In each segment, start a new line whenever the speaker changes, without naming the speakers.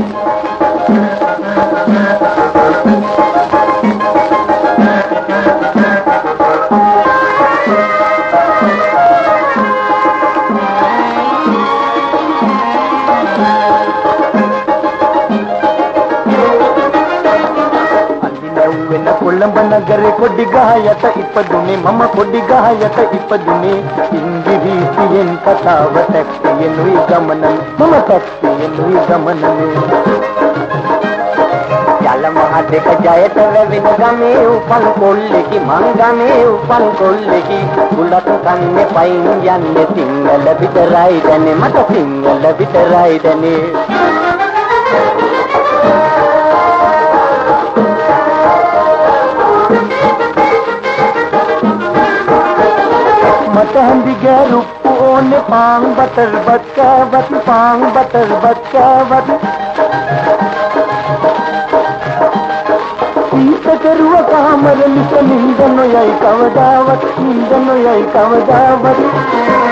Thank you. ಕೊಳಂಬ ನಗರೆ ಕೊಡ್ಡಿಗಾಯತ ಇಪ್ಪದುನೆ ಮಮ ಕೊಡ್ಡಿಗಾಯತ ಇಪ್ಪದುನೆ ಇಂದಿ ರೀತಿಯನ್ ಕಥಾವ ತಕ್ತಿಯನ್ನು ಈ ಗಮನ ಮಮ ತಕ್ತಿಯನ್ನು ಈ ಗಮನನೆ
चल महादेव जाय तर विनगमे उपन कोल्लेकी मंगमे उपन कोल्लेकी गुलत कन्ने पैन यन्ने तिंगल बितराइदने मत तिंगल
මතහැඳිගෑරුප් ඕන්න පාං බතර බත්කෑවති පාං බතර බත්කෑවති. සීතකරුව කහමර මිස නින්ද නොයයි කවදාවත් නින්ද නොයයි කවදාවත්.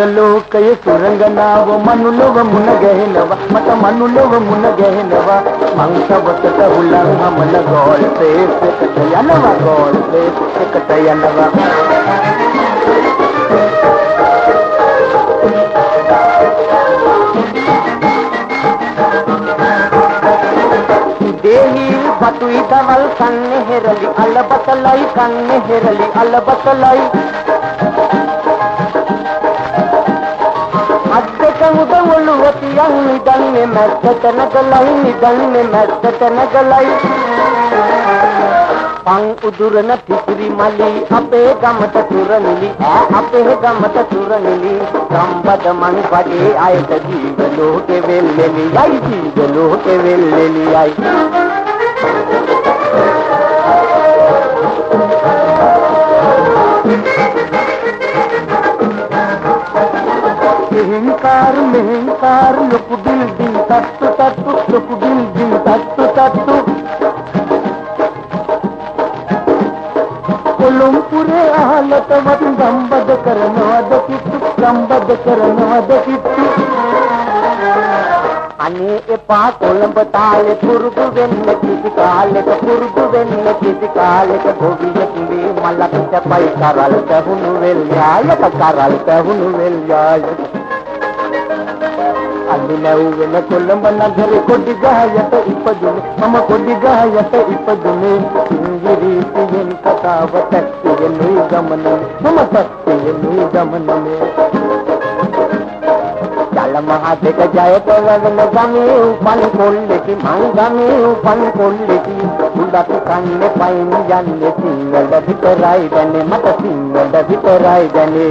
ಸುರಲೋಕಯ ಸುರಂಗನಾವ ಮನುಲವ ಮುನಗಹನವ ಮತ ಮನುಲವ ಮುನಗಹನವ ಮಂಸವತ ಹುಲಂಗ ಮನ ಗೋಳ್ ಪೇ ಕಟಯನವ ಗೋಳ್ ಪೇ ಕಟಯನವ
ದೇಹಿ ಬತುಯಿ ದವಲ್ ಕಣ್ಣೆ ಹೆರಲಿ ಅಲಬತಲೈ ಕಣ್ಣೆ ಹೆರಲಿ ಸಂಗ ಒಲುವತಿ ಅಂಗಿದಂಗೆ ಮೆದ್ದತ ನಗಲೈನಿದಂಗೆ ಮೆದ್ದತ ನಗಲೈ पांग उदुरन फिकरी मली अपे गमत तुरनली अपे गमत तुरनली संबद मन पड़े आय जीव लोके वेल्लेली आई जीव लोके वेल्लेली आई Thank you.
కారులే కారు లొప్పు గిల్ గిల్ తట్టు తట్టు లొప్పు గిల్ గిల్ తట్టు తట్టు ಕೊಲ್ಲಂಪುರೆ ಆಲತ ಮತ್ತು ಗಂಬದ ಕರಣವಾದ ಕಿತ್ತು ಗಂಬದ ಕರಣವಾದ ಕಿತ್ತು
අනේ එපා කොළඹ තාලේ පුරුදු වෙන්න කිසි කාලෙක පුරුදු වෙන්න කිසි කාලෙක ගොවිය කිවේ මලකට පයි කරල් තහුණු වෙල් යායක කරල් තහුණු වෙල් යායක
ನ ಹೂವೆ ನ ಕೊಲ್ಲಂಬ ನ ಘರೆ ಕೊಡ್ಡಿಗ ಯತ ಇಪ್ಪದುನೆ ಮಮ ಕೊಡ್ಡಿಗ ಯತ ಇಪ್ಪದುನೆ ಹಿಂಗೆ ರೀತಿಯನ್ ಕಥಾವ ತಕ್ತಿಯನ್ನು ಗಮನ ಮಮ ತಕ್ತಿಯನ್ನು ಗಮನನೆ
महादेव जय तो लगन गमी फल खोल लेती मांग गमी फल खोल लेती बुढ़ा के कान पाइन जान लेती सिंगल भी तो राय जाने मत सिंगल भी तो राय जाने